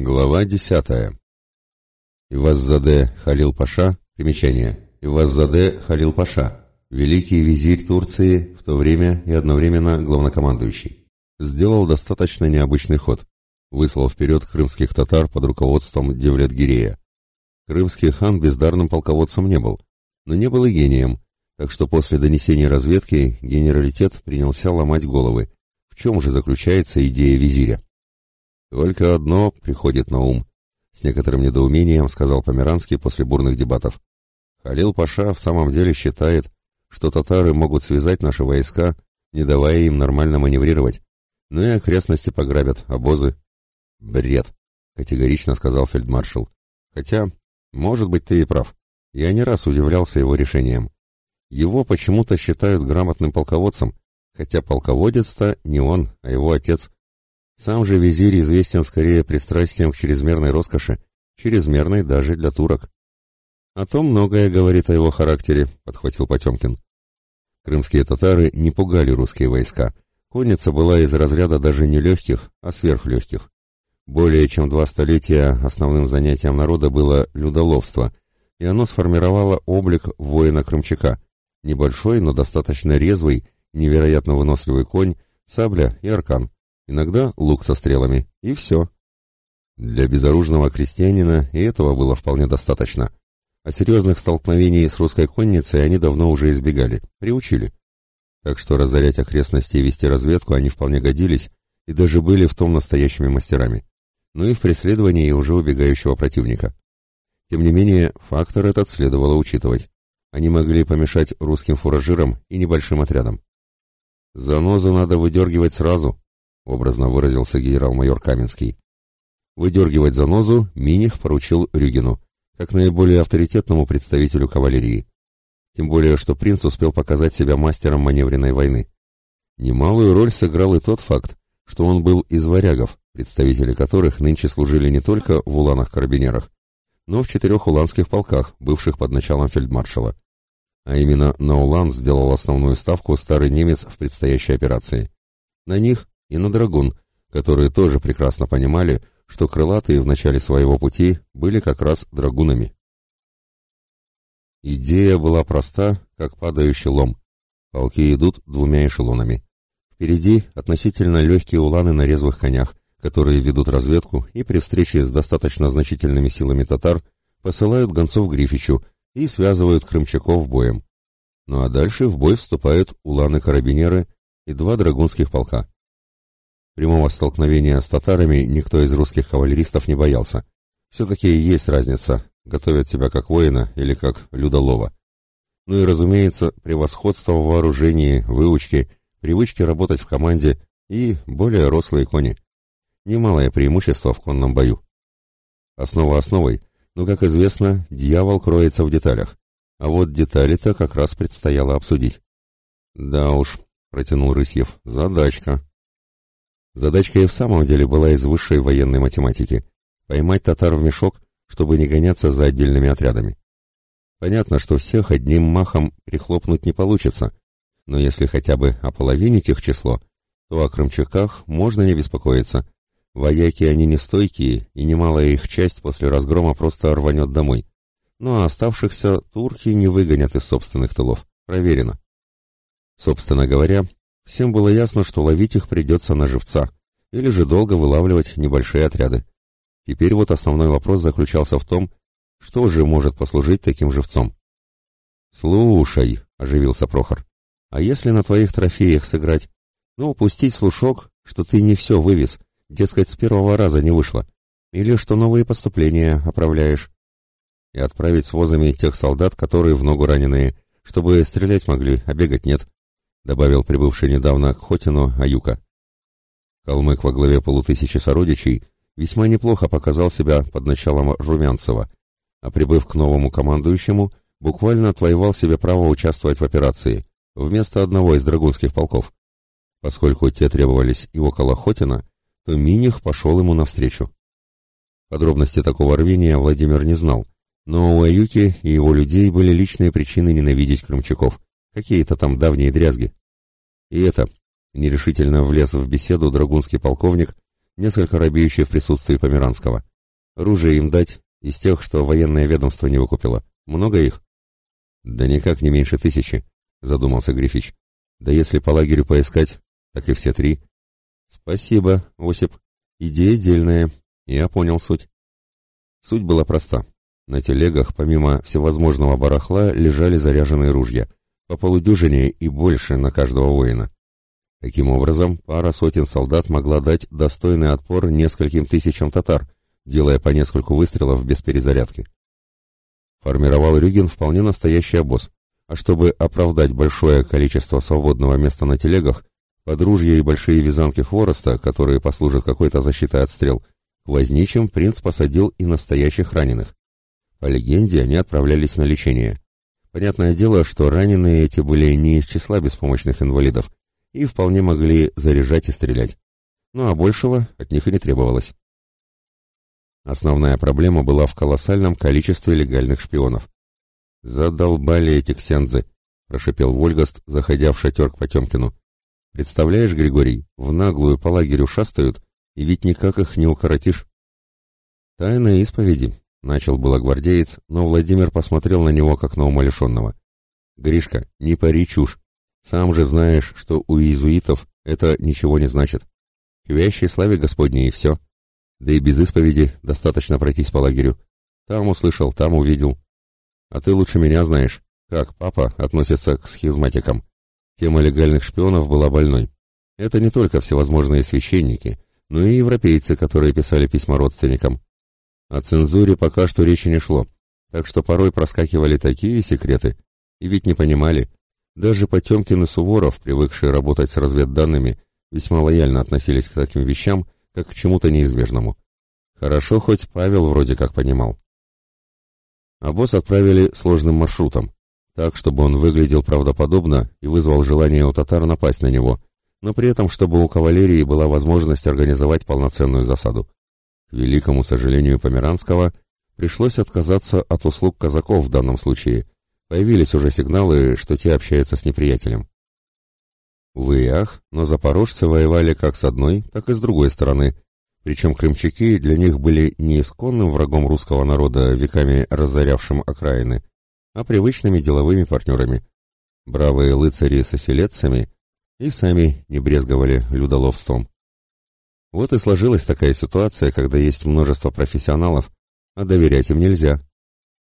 Глава десятая. Иваззаде Халил Паша, примечание, Иваззаде Халил Паша, великий визирь Турции, в то время и одновременно главнокомандующий, сделал достаточно необычный ход, выслал вперед крымских татар под руководством Девлет-Гирея. Крымский хан бездарным полководцем не был, но не был и гением, так что после донесения разведки генералитет принялся ломать головы, в чем же заключается идея визиря. Только одно приходит на ум, с некоторым недоумением сказал Померанский после бурных дебатов. Халил Паша в самом деле считает, что татары могут связать наши войска, не давая им нормально маневрировать, ну и окрестности пограбят, обозы. Бред, категорично сказал фельдмаршал. Хотя, может быть, ты и прав. Я не раз удивлялся его решением. Его почему-то считают грамотным полководцем, хотя полководец-то не он, а его отец, сам же визирь известен скорее пристрастием к чрезмерной роскоши, чрезмерной даже для турок. «О том многое говорит о его характере», — подхватил Потемкин. Крымские татары не пугали русские войска. Конница была из разряда даже не легких, а сверхлегких. Более чем два столетия основным занятием народа было людоловство, и оно сформировало облик воина-крымчака. Небольшой, но достаточно резвый, невероятно выносливый конь, сабля и аркан иногда лук со стрелами, и все. Для безоружного крестьянина и этого было вполне достаточно. А серьезных столкновений с русской конницей они давно уже избегали, приучили. Так что разорять окрестности и вести разведку они вполне годились и даже были в том настоящими мастерами. Ну и в преследовании уже убегающего противника. Тем не менее, фактор этот следовало учитывать. Они могли помешать русским фуражирам и небольшим отрядам. «Занозу надо выдергивать сразу», образно выразился генерал-майор Каменский. Выдергивать занозу Миних поручил Рюгину, как наиболее авторитетному представителю кавалерии. Тем более, что принц успел показать себя мастером маневренной войны. Немалую роль сыграл и тот факт, что он был из варягов, представители которых нынче служили не только в уланах-карабинерах, но в четырех уланских полках, бывших под началом фельдмаршала. А именно на Улан сделал основную ставку старый немец в предстоящей операции. На них и на драгун, которые тоже прекрасно понимали, что крылатые в начале своего пути были как раз драгунами. Идея была проста, как падающий лом. Полки идут двумя эшелонами. Впереди относительно легкие уланы на резвых конях, которые ведут разведку и при встрече с достаточно значительными силами татар посылают гонцов Грифичу и связывают крымчаков боем. Ну а дальше в бой вступают уланы-карабинеры и два драгунских полка. Прямого столкновения с татарами никто из русских кавалеристов не боялся. Все-таки есть разница, готовят тебя как воина или как людолова. Ну и, разумеется, превосходство в вооружении, выучке, привычке работать в команде и более рослые кони. Немалое преимущество в конном бою. Основа основой, но, как известно, дьявол кроется в деталях. А вот детали-то как раз предстояло обсудить. «Да уж», — протянул Рысьев, — «задачка». Задачка и в самом деле была из высшей военной математики – поймать татар в мешок, чтобы не гоняться за отдельными отрядами. Понятно, что всех одним махом прихлопнуть не получится, но если хотя бы ополовинить их число, то о крымчаках можно не беспокоиться. Вояки они не стойкие, и немалая их часть после разгрома просто рванет домой. Ну а оставшихся турки не выгонят из собственных тылов. Проверено. Собственно говоря, Всем было ясно, что ловить их придется на живца, или же долго вылавливать небольшие отряды. Теперь вот основной вопрос заключался в том, что же может послужить таким живцом. «Слушай», — оживился Прохор, — «а если на твоих трофеях сыграть? Ну, упустить слушок, что ты не все вывез, дескать, с первого раза не вышло, или что новые поступления оправляешь, и отправить с возами тех солдат, которые в ногу раненые, чтобы стрелять могли, а бегать нет добавил прибывший недавно к Хотину Аюка. Калмык во главе полутысячи сородичей весьма неплохо показал себя под началом Румянцева, а прибыв к новому командующему, буквально отвоевал себе право участвовать в операции вместо одного из драгунских полков. Поскольку те требовались и около Хотина, то Миних пошел ему навстречу. Подробности такого рвения Владимир не знал, но у Аюки и его людей были личные причины ненавидеть крымчаков, какие-то там давние дрязги. И это, нерешительно влез в беседу драгунский полковник, несколько робеющие в присутствии Померанского. Оружие им дать, из тех, что военное ведомство не выкупило. Много их? Да никак не меньше тысячи, задумался Грифич. Да если по лагерю поискать, так и все три. Спасибо, Осип. Идея дельная. Я понял суть. Суть была проста. На телегах, помимо всевозможного барахла, лежали заряженные ружья. По полудюжине и больше на каждого воина. Таким образом, пара сотен солдат могла дать достойный отпор нескольким тысячам татар, делая по нескольку выстрелов без перезарядки. Формировал Рюгин вполне настоящий обоз, а чтобы оправдать большое количество свободного места на телегах, подружья и большие вязанки хвороста, которые послужат какой-то защитой от стрел, к возничим принц посадил и настоящих раненых. По легенде, они отправлялись на лечение. Понятное дело, что раненые эти были не из числа беспомощных инвалидов и вполне могли заряжать и стрелять. Ну а большего от них и не требовалось. Основная проблема была в колоссальном количестве легальных шпионов. «Задолбали эти ксензы», — прошипел Вольгаст, заходя в шатер к Потемкину. «Представляешь, Григорий, в наглую по лагерю шастают, и ведь никак их не укоротишь». «Тайна исповеди», — начал было гвардеец, но Владимир посмотрел на него, как на умалишенного. «Гришка, не пари чушь. Сам же знаешь, что у иезуитов это ничего не значит. К вящей славе Господней и все. Да и без исповеди достаточно пройтись по лагерю. Там услышал, там увидел. А ты лучше меня знаешь, как папа относится к схизматикам. Тема легальных шпионов была больной. Это не только всевозможные священники, но и европейцы, которые писали письма родственникам. О цензуре пока что речи не шло, так что порой проскакивали такие секреты, и ведь не понимали. Даже Потемкин и Суворов, привыкшие работать с разведданными, весьма лояльно относились к таким вещам, как к чему-то неизбежному. Хорошо, хоть Павел вроде как понимал. А босс отправили сложным маршрутом, так, чтобы он выглядел правдоподобно и вызвал желание у татар напасть на него, но при этом, чтобы у кавалерии была возможность организовать полноценную засаду. К великому сожалению Померанского, пришлось отказаться от услуг казаков в данном случае. Появились уже сигналы, что те общаются с неприятелем. Увы и ах, но запорожцы воевали как с одной, так и с другой стороны. Причем крымчаки для них были не исконным врагом русского народа, веками разорявшим окраины, а привычными деловыми партнерами. Бравые лыцари с оселедцами и сами не брезговали людоловством. Вот и сложилась такая ситуация, когда есть множество профессионалов, а доверять им нельзя.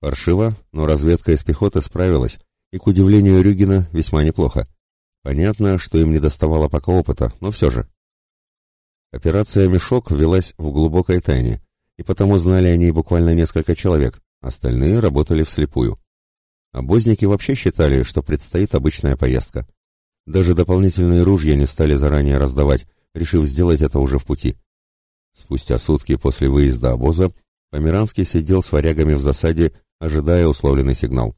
Паршиво, но разведка из пехоты справилась, и, к удивлению Рюгина, весьма неплохо. Понятно, что им не доставало пока опыта, но все же. Операция «Мешок» велась в глубокой тайне, и потому знали о ней буквально несколько человек, остальные работали вслепую. Обозники вообще считали, что предстоит обычная поездка. Даже дополнительные ружья не стали заранее раздавать, решив сделать это уже в пути. Спустя сутки после выезда обоза Померанский сидел с варягами в засаде, ожидая условленный сигнал.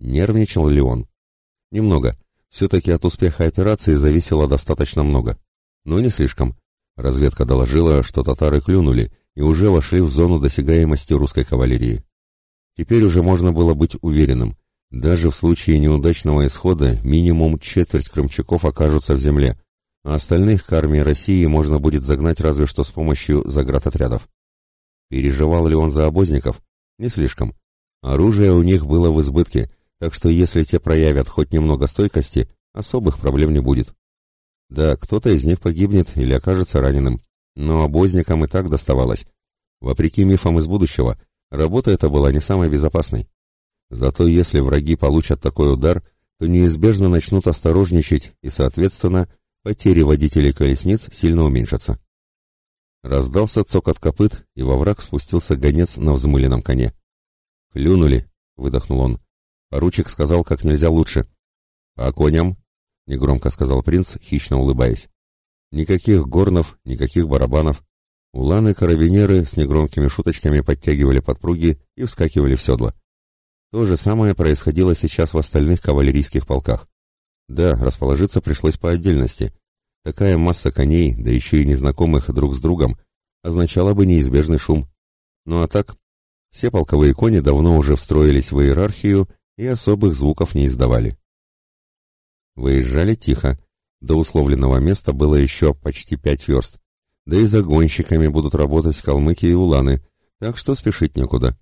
Нервничал ли он? Немного. Все-таки от успеха операции зависело достаточно много. Но не слишком. Разведка доложила, что татары клюнули и уже вошли в зону досягаемости русской кавалерии. Теперь уже можно было быть уверенным. Даже в случае неудачного исхода минимум четверть крымчаков окажутся в земле, а остальных к армии России можно будет загнать разве что с помощью заградотрядов. Переживал ли он за обозников? Не слишком. Оружие у них было в избытке, так что если те проявят хоть немного стойкости, особых проблем не будет. Да, кто-то из них погибнет или окажется раненым, но обозникам и так доставалось. Вопреки мифам из будущего, работа эта была не самой безопасной. Зато если враги получат такой удар, то неизбежно начнут осторожничать и, соответственно, потери водителей колесниц сильно уменьшатся. Раздался цокот копыт, и во враг спустился гонец на взмыленном коне. «Клюнули», — выдохнул он. Поручик сказал как нельзя лучше. «А коням?» — негромко сказал принц, хищно улыбаясь. Никаких горнов, никаких барабанов. Уланы-карабинеры с негромкими шуточками подтягивали подпруги и вскакивали в седла. То же самое происходило сейчас в остальных кавалерийских полках. Да, расположиться пришлось по отдельности. Такая масса коней, да еще и незнакомых друг с другом, означала бы неизбежный шум. Ну а так, все полковые кони давно уже встроились в иерархию и особых звуков не издавали. Выезжали тихо. До условленного места было еще почти пять верст. да и загонщиками будут работать калмыки и уланы, так что спешить некуда.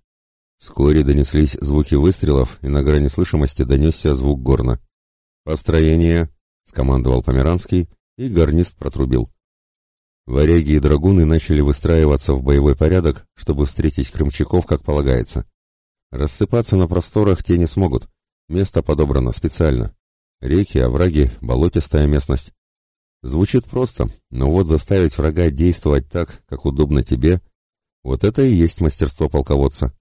Вскоре донеслись звуки выстрелов, и на грани слышимости донесся звук горна. «Построение!» — скомандовал Померанский, и гарнист протрубил. Варяги и драгуны начали выстраиваться в боевой порядок, чтобы встретить крымчаков, как полагается. Рассыпаться на просторах те не смогут. Место подобрано специально. Реки, овраги, болотистая местность. Звучит просто, но вот заставить врага действовать так, как удобно тебе, вот это и есть мастерство полководца.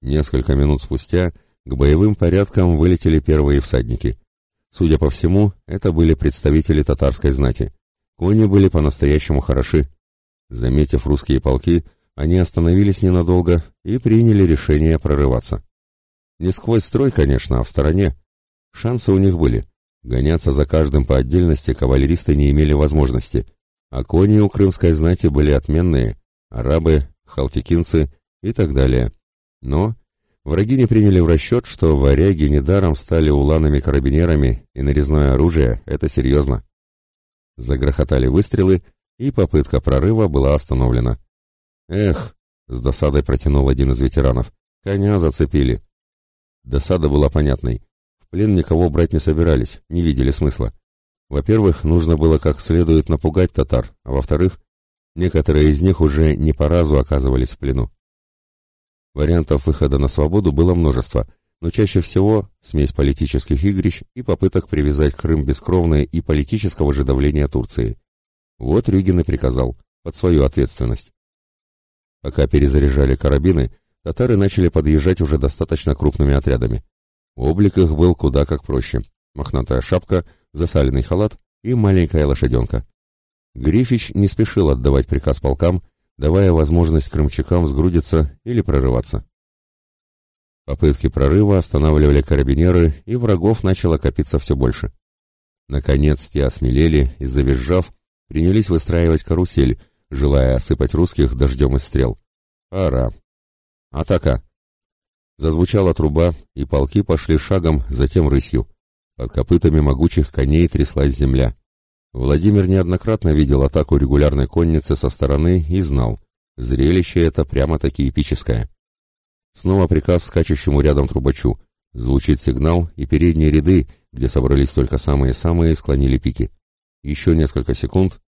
Несколько минут спустя к боевым порядкам вылетели первые всадники. Судя по всему, это были представители татарской знати. Кони были по-настоящему хороши. Заметив русские полки, они остановились ненадолго и приняли решение прорываться. Не сквозь строй, конечно, а в стороне. Шансы у них были. Гоняться за каждым по отдельности кавалеристы не имели возможности, а кони у крымской знати были отменные, арабы, халтикинцы и так далее. Но враги не приняли в расчет, что варяги недаром стали уланами-карабинерами, и нарезное оружие — это серьезно. Загрохотали выстрелы, и попытка прорыва была остановлена. «Эх!» — с досадой протянул один из ветеранов. «Коня зацепили!» Досада была понятной. В плен никого брать не собирались, не видели смысла. Во-первых, нужно было как следует напугать татар, а во-вторых, некоторые из них уже не по разу оказывались в плену. Вариантов выхода на свободу было множество, но чаще всего смесь политических игрищ и попыток привязать Крым бескровное и политического же давления Турции. Вот Рюгин и приказал, под свою ответственность. Пока перезаряжали карабины, татары начали подъезжать уже достаточно крупными отрядами. Облик их был куда как проще. Мохнатая шапка, засаленный халат и маленькая лошаденка. Грифич не спешил отдавать приказ полкам, давая возможность крымчакам сгрудиться или прорываться. Попытки прорыва останавливали карабинеры, и врагов начало копиться все больше. Наконец те осмелели и, завизжав, принялись выстраивать карусель, желая осыпать русских дождем из стрел. Пора. Атака! Зазвучала труба, и полки пошли шагом, затем рысью. Под копытами могучих коней тряслась земля. Владимир неоднократно видел атаку регулярной конницы со стороны и знал, зрелище это прямо-таки эпическое. Снова приказ скачущему рядом трубачу. Звучит сигнал, и передние ряды, где собрались только самые-самые, склонили пики. Еще несколько секунд.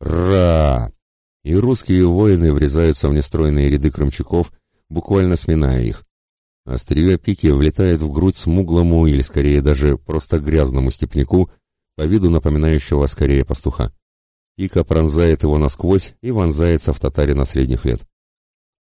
Ра! И русские воины врезаются в нестройные ряды крымчаков, буквально сминая их. Острие пики влетает в грудь смуглому или скорее даже просто грязному степняку, по виду напоминающего скорее пастуха. Пика пронзает его насквозь и вонзается в татарина средних лет.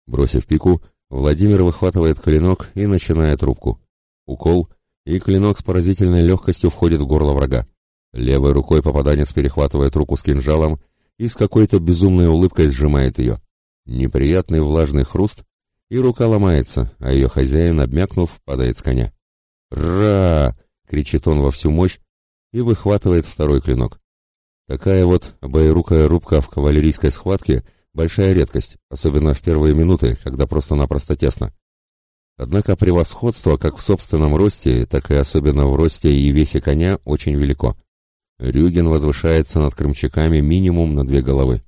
Бросив пику, Владимир выхватывает клинок и начинает рубку. Укол, и клинок с поразительной легкостью входит в горло врага. Левой рукой попаданец перехватывает руку с кинжалом и с какой-то безумной улыбкой сжимает ее. Неприятный влажный хруст, и рука ломается, а ее хозяин, обмякнув, падает с коня. «Ра!» — кричит он во всю мощь, и выхватывает второй клинок. Такая вот боерукая рубка в кавалерийской схватке – большая редкость, особенно в первые минуты, когда просто-напросто тесно. Однако превосходство как в собственном росте, так и особенно в росте и весе коня очень велико. Рюген возвышается над крымчаками минимум на две головы.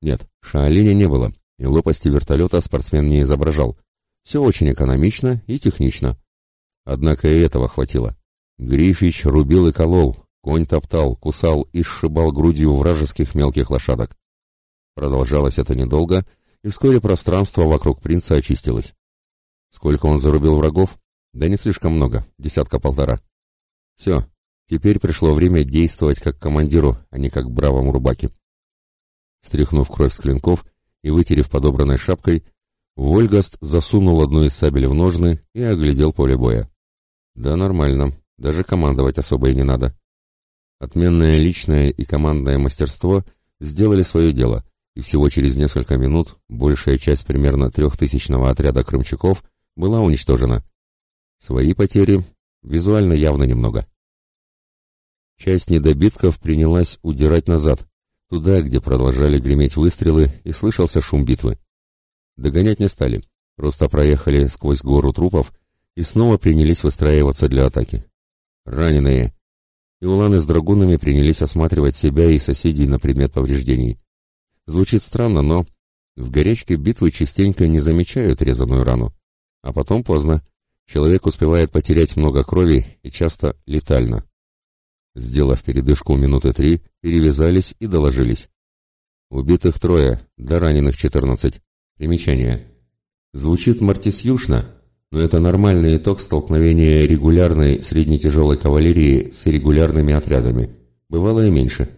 Нет, шаолиня не было, и лопасти вертолета спортсмен не изображал. Все очень экономично и технично. Однако и этого хватило. Грифич рубил и колол, конь топтал, кусал и сшибал грудью вражеских мелких лошадок. Продолжалось это недолго, и вскоре пространство вокруг принца очистилось. Сколько он зарубил врагов? Да не слишком много, десятка-полтора. Все, теперь пришло время действовать как командиру, а не как бравому рубаке. Стряхнув кровь с клинков и вытерев подобранной шапкой, Вольгаст засунул одну из сабель в ножны и оглядел поле боя. Да нормально, даже командовать особо и не надо. Отменное личное и командное мастерство сделали свое дело, и всего через несколько минут большая часть примерно трехтысячного отряда крымчаков была уничтожена. Свои потери визуально явно немного. Часть недобитков принялась удирать назад, туда, где продолжали греметь выстрелы и слышался шум битвы. Догонять не стали, просто проехали сквозь гору трупов и снова принялись выстраиваться для атаки. Раненые. И уланы с драгунами принялись осматривать себя и соседей на предмет повреждений. Звучит странно, но в горячке битвы частенько не замечают резаную рану. А потом поздно. Человек успевает потерять много крови и часто летально. Сделав передышку минуты три, перевязались и доложились. Убитых трое, до раненых четырнадцать. Примечание. Звучит мартисюшно, но это нормальный итог столкновения регулярной среднетяжелой кавалерии с регулярными отрядами. Бывало и меньше.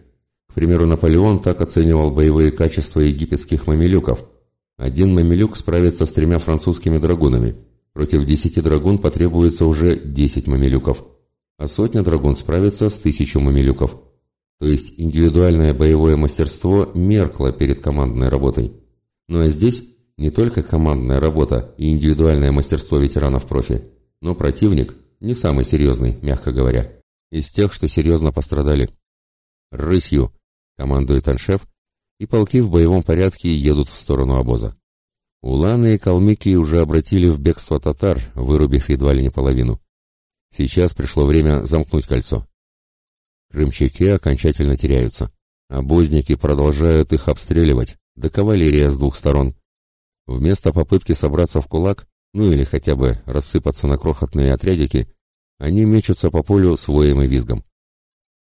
К примеру, Наполеон так оценивал боевые качества египетских мамилюков. Один мамилюк справится с тремя французскими драгунами. Против десяти драгун потребуется уже десять мамилюков. А сотня драгун справится с тысячу мамилюков. То есть индивидуальное боевое мастерство меркло перед командной работой. Ну а здесь не только командная работа и индивидуальное мастерство ветеранов профи, но противник не самый серьезный, мягко говоря, из тех, что серьезно пострадали. «Рысью!» — командует аншеф, и полки в боевом порядке едут в сторону обоза. Уланы и калмыки уже обратили в бегство татар, вырубив едва ли не половину. Сейчас пришло время замкнуть кольцо. Крымчаки окончательно теряются. Обозники продолжают их обстреливать, да кавалерия с двух сторон. Вместо попытки собраться в кулак, ну или хотя бы рассыпаться на крохотные отрядики, они мечутся по полю с воем и визгом.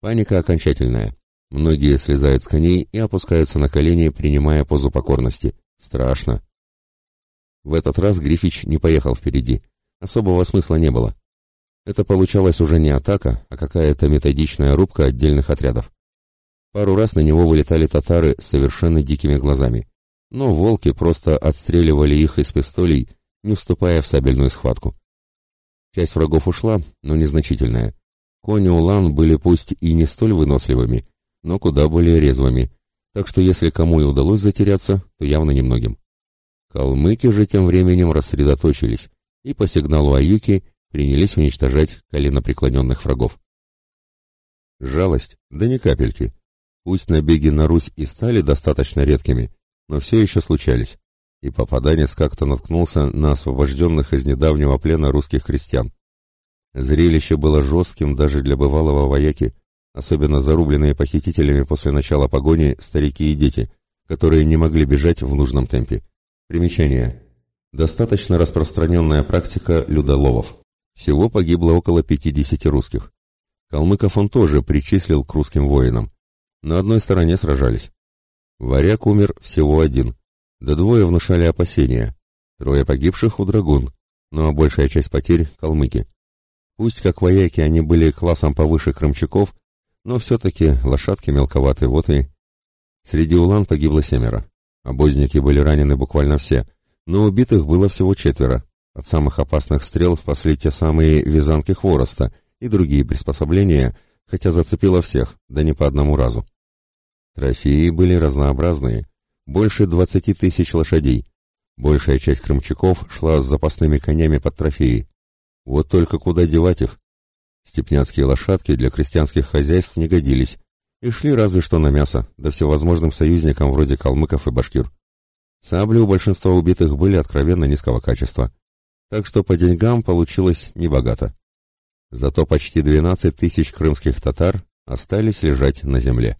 Паника окончательная. Многие слезают с коней и опускаются на колени, принимая позу покорности. Страшно. В этот раз Грифич не поехал впереди. Особого смысла не было. Это получалось уже не атака, а какая-то методичная рубка отдельных отрядов. Пару раз на него вылетали татары с совершенно дикими глазами но волки просто отстреливали их из пистолей, не вступая в сабельную схватку. Часть врагов ушла, но незначительная. Кони Улан были пусть и не столь выносливыми, но куда более резвыми, так что если кому и удалось затеряться, то явно немногим. Калмыки же тем временем рассредоточились и по сигналу Аюки принялись уничтожать коленопреклоненных врагов. Жалость, да ни капельки. Пусть набеги на Русь и стали достаточно редкими, но все еще случались, и попаданец как-то наткнулся на освобожденных из недавнего плена русских крестьян. Зрелище было жестким даже для бывалого вояки, особенно зарубленные похитителями после начала погони старики и дети, которые не могли бежать в нужном темпе. Примечание. Достаточно распространенная практика людоловов. Всего погибло около 50 русских. Калмыков он тоже причислил к русским воинам. На одной стороне сражались. Варяг умер всего один, да двое внушали опасения. Трое погибших у драгун, но большая часть потерь — калмыки. Пусть как вояки они были классом повыше крымчаков, но все-таки лошадки мелковаты, вот и... Среди улан погибло семеро. Обозники были ранены буквально все, но убитых было всего четверо. От самых опасных стрел спасли те самые вязанки хвороста и другие приспособления, хотя зацепило всех, да не по одному разу. Трофеи были разнообразные, больше двадцати тысяч лошадей. Большая часть крымчаков шла с запасными конями под трофеи. Вот только куда девать их? Степняцкие лошадки для крестьянских хозяйств не годились и шли разве что на мясо, да всевозможным союзникам вроде калмыков и башкир. Сабли у большинства убитых были откровенно низкого качества, так что по деньгам получилось небогато. Зато почти 12 тысяч крымских татар остались лежать на земле.